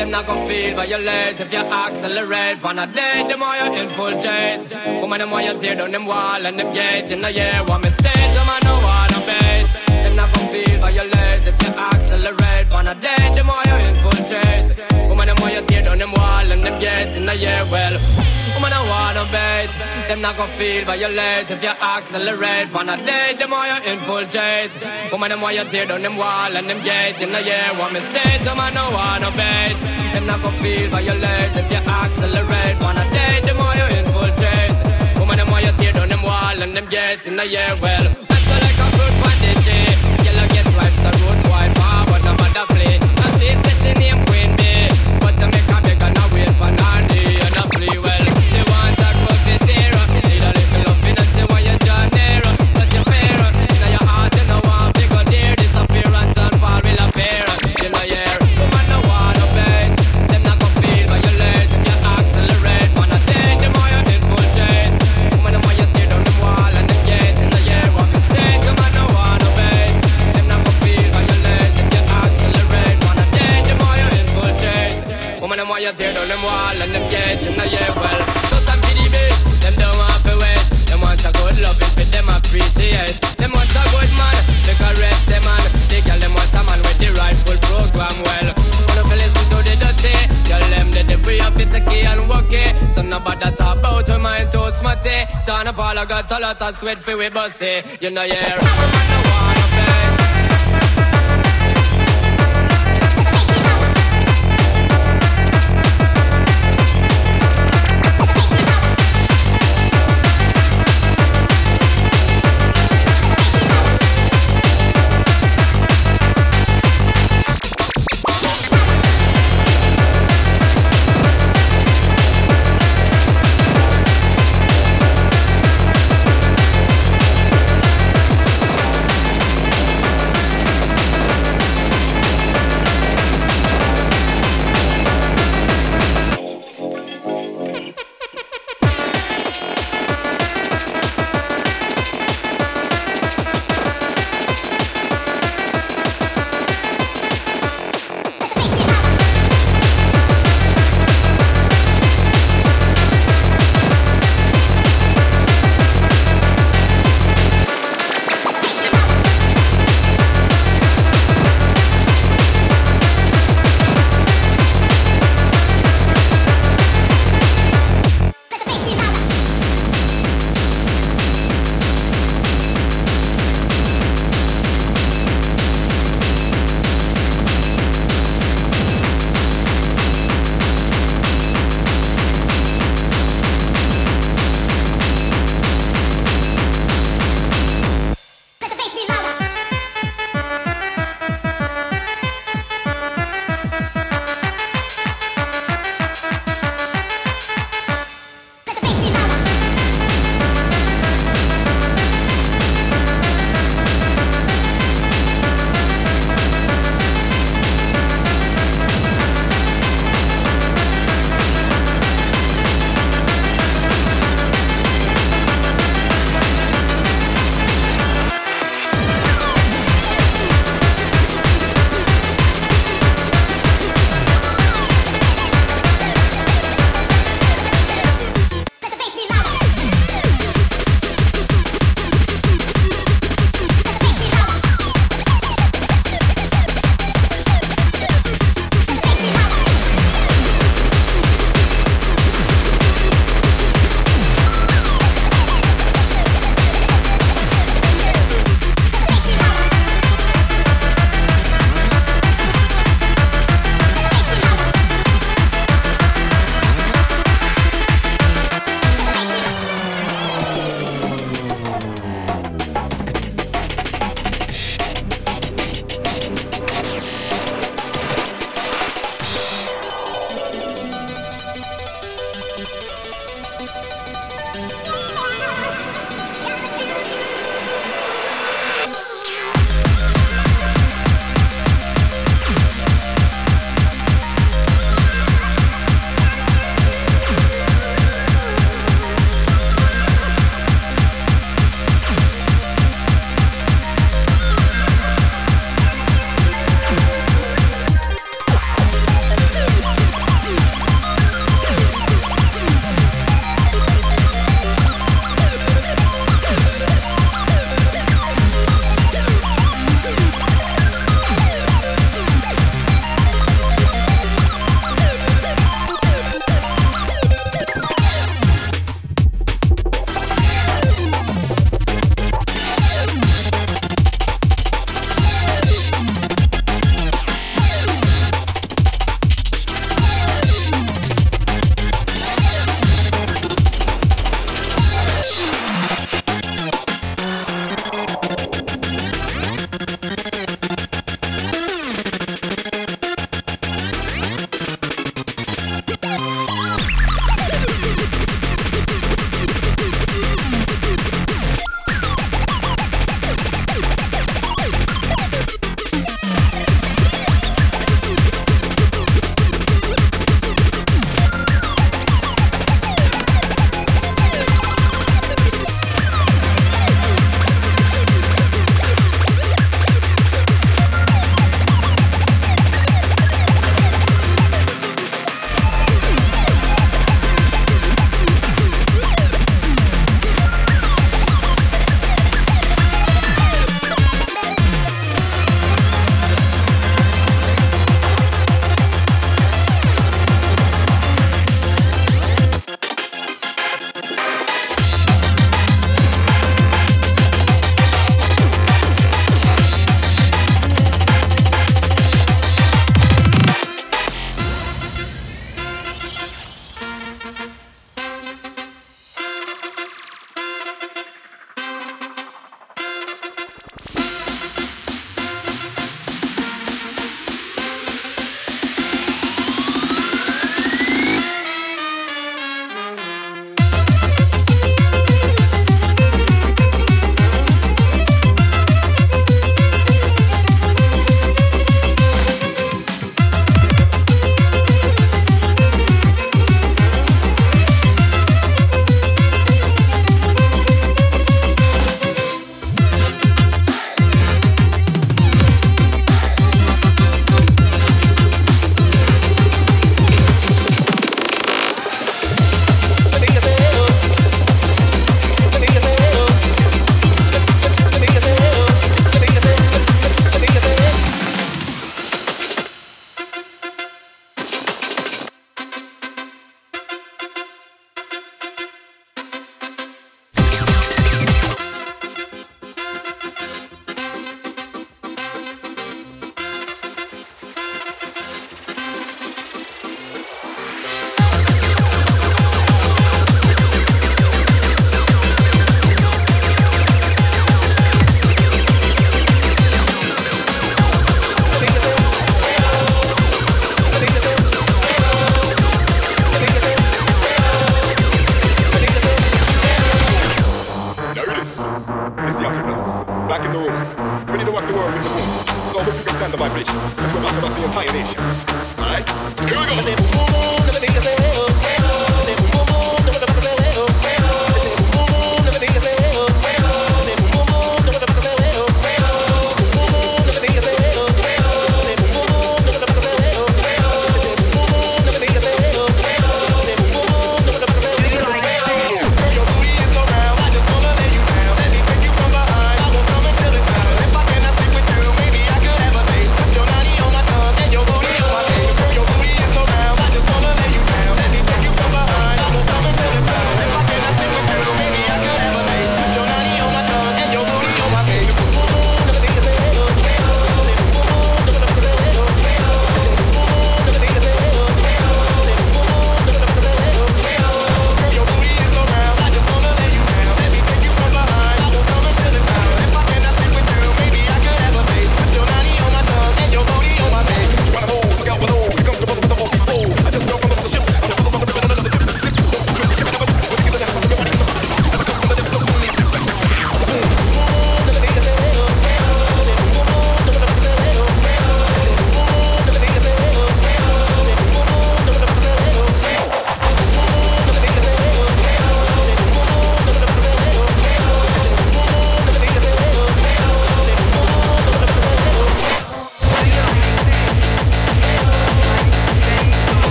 them not gonna feel violate if you accelerate. On a day, the more you infiltrate. Woman, the more you tear down them wall and them gates. In the year, one mistake, the man no wanna bait. Them not gonna feel violate if you accelerate. On a day, the more you infiltrate. Woman, the more you tear down them wall and them gates. In the year, well, woman, I wanna bait. Them not gonna feel violate if you accelerate. On a day, the more you infiltrate. Woman, the more you tear down them wall and them gates. In the year, one mistake, the man no wanna bait. Them not gonna feel violate if you accelerate. On a day, the more you infiltrate. Woman, the more you tear down them wall and them gates. In the year, well, la. Smutty. Turn up I got a lot of sweat for we bossy. You know yeah.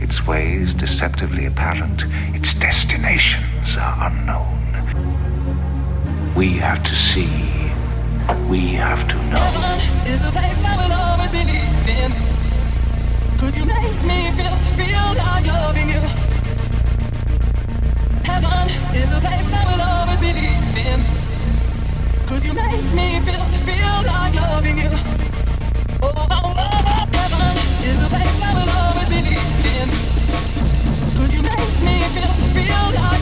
its ways deceptively apparent, its destinations are unknown. We have to see, we have to know. Heaven is a place I will always believe in. Cause you make me feel, feel like loving you. Heaven is a place I will always believe in. Cause you make me feel, feel like loving you. Oh, oh, oh, oh. heaven is a place I will always believe in. Cause you make me feel, feel like.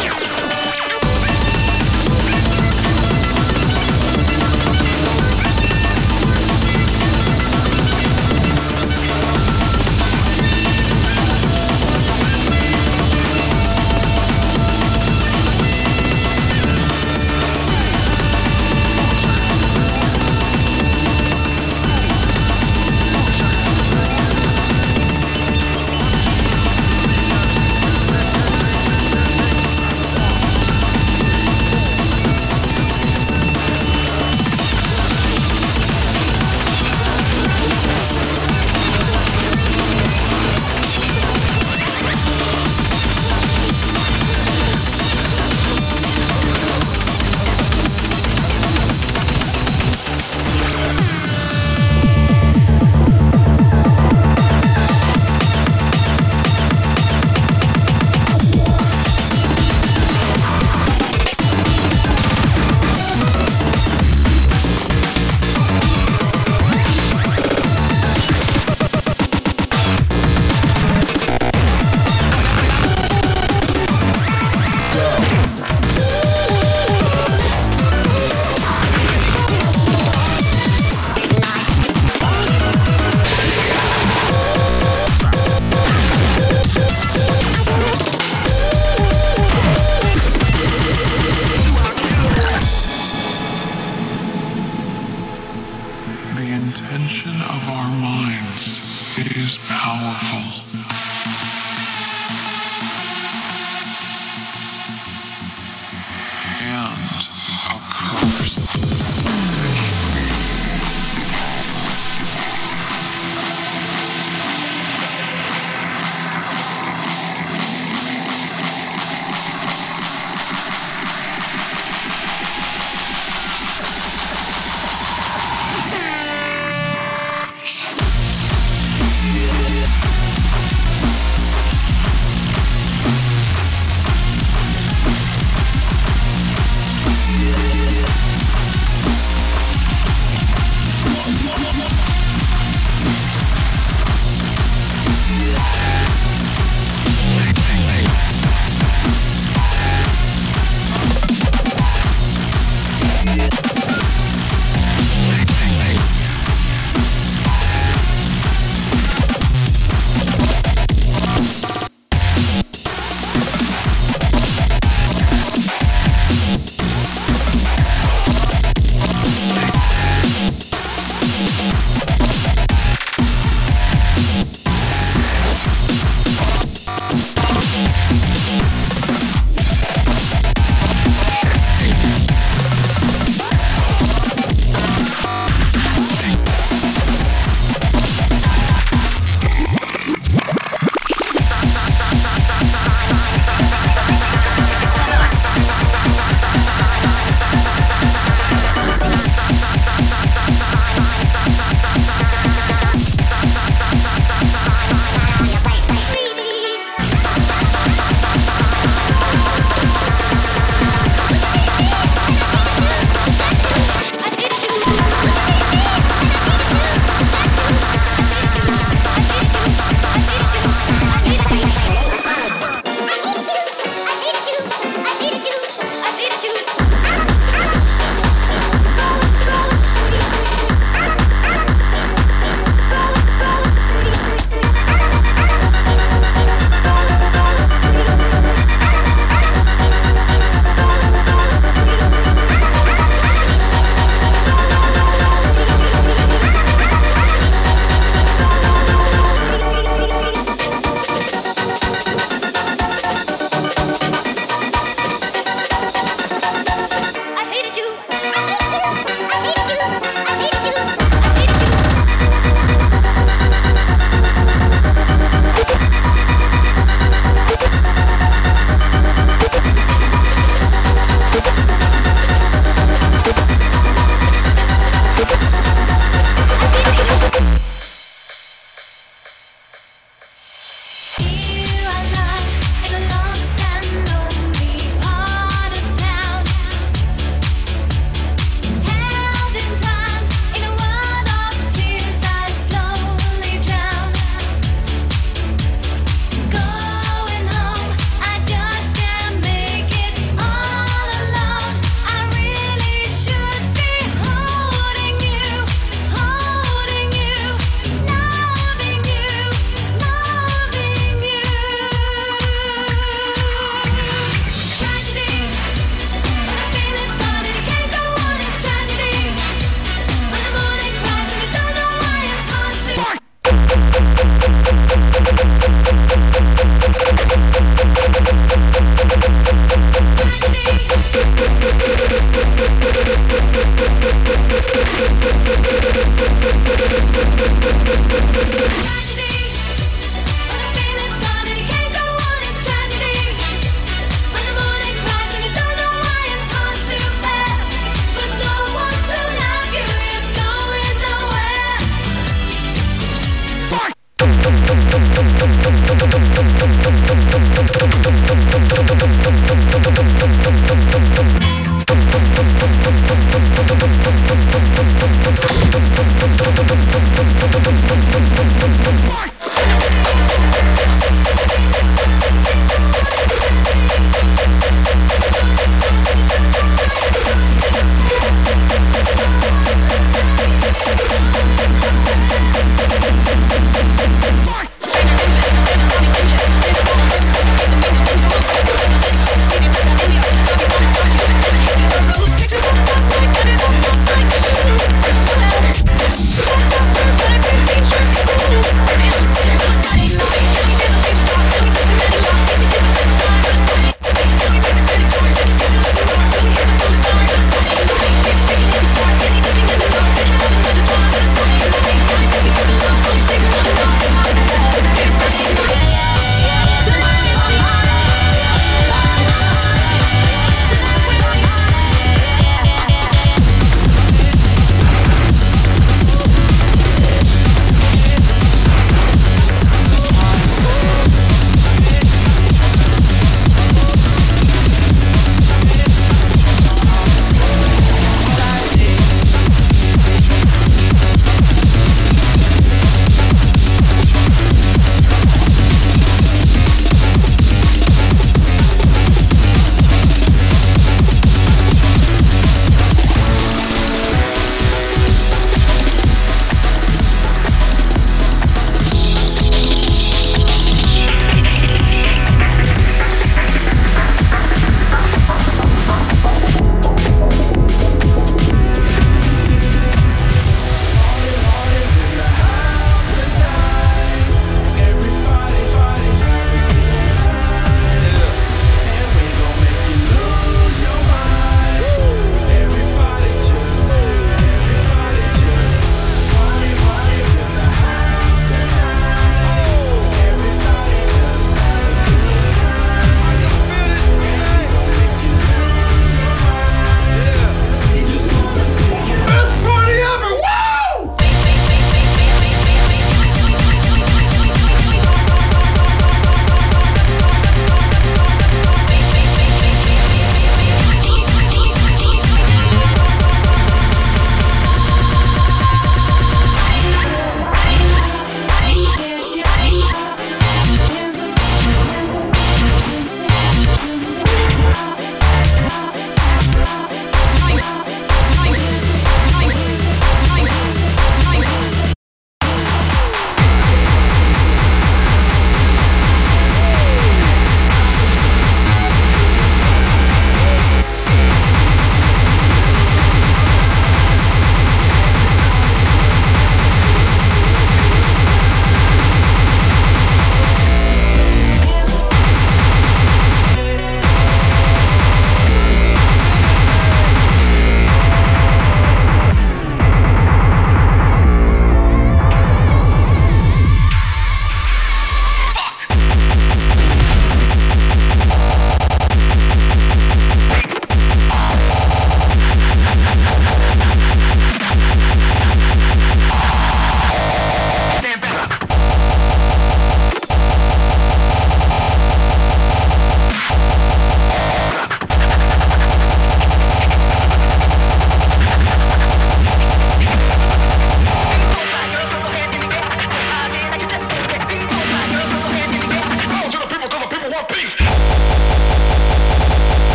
えっ!?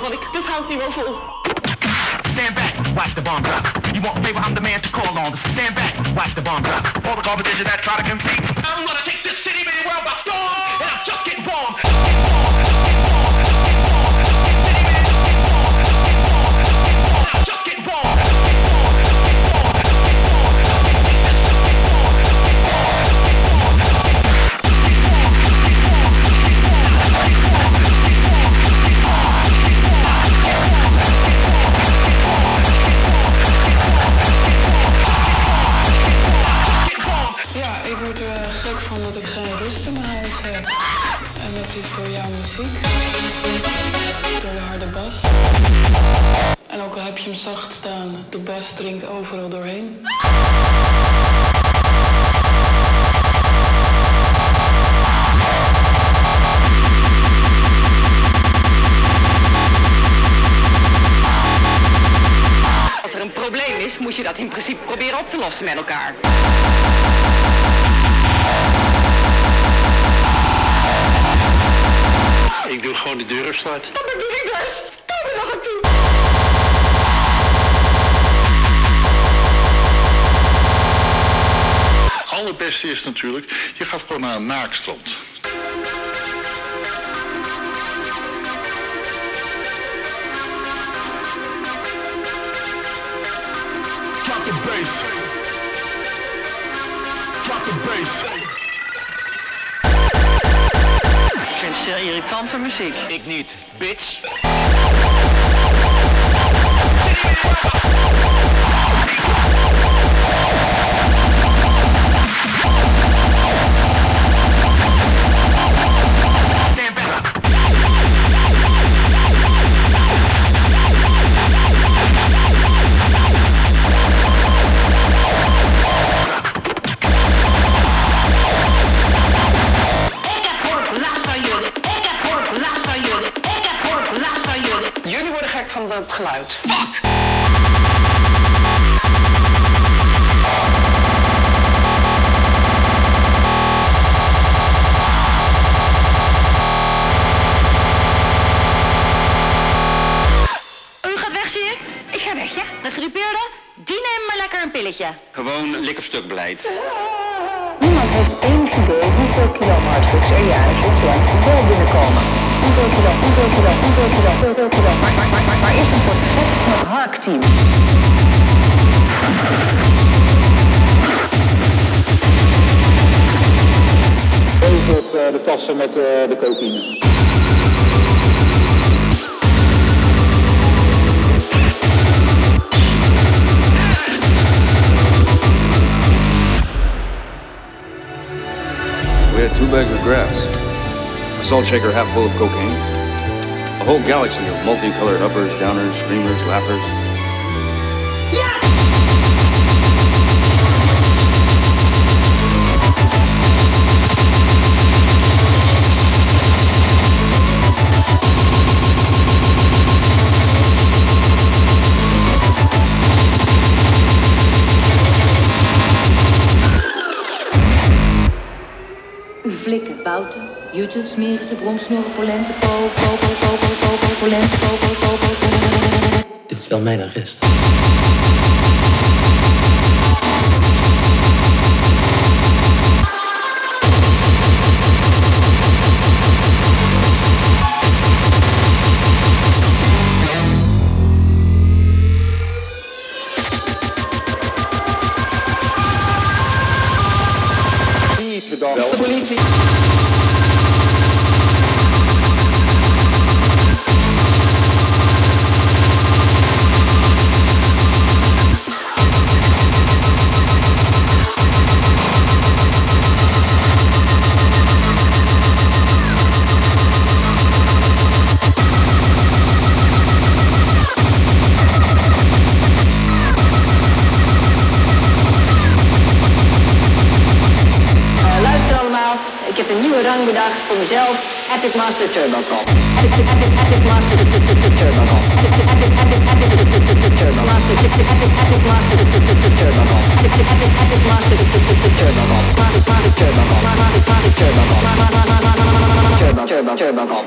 Want ik, dit houdt niet meer. Stand back, watch the bomb drop. You want favor, I'm the man to call on. Stand back, watch the bomb drop. All the competition that try to compete. I'm gonna take this city, baby, world by storm. And I'm just getting warm. Door de harde bas. En ook al heb je hem zacht staan, de bas dringt overal doorheen. Als er een probleem is, moet je dat in principe proberen op te lossen met elkaar. Gewoon de deur op slot. Dat bedoel ik dus. Kom er nog aan toe. Allerbeste is natuurlijk, je gaat gewoon naar een naakstrand. Irritante muziek. Ik niet, bitch. Hoeveel hoeveel hoeveel hoeveel maar, maar, maar, maar is een portret van het Hark-team. Bovenop de tassen met de cocaïne. We had two bags of grass, a salt shaker half full of cocaine, a whole galaxy of multicolored uppers, downers, screamers, laughers. Flikken, bouten, juten, smeren ze, bromsnoren, polenten, po, po, po, po, po, po, po, polenten, po, po, po, po, po. Dit is wel mijn arrest. Thank you. Bedacht voor mezelf Epic Master Turbo Call. Epic Epic Epic Master Turbo Call. Epic Epic Epic Epic Turbo Master Epic Epic Master Turbo Call. Epic Epic Epic Master. Master Master Turbo Call. Master Master Turbo Call. Turbo Turbo Turbo Call.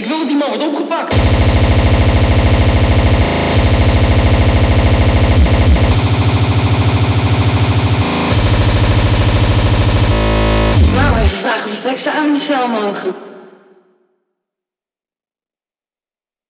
Ik wil dat die man wordt opgepakt. Straks samen in de cel mogen.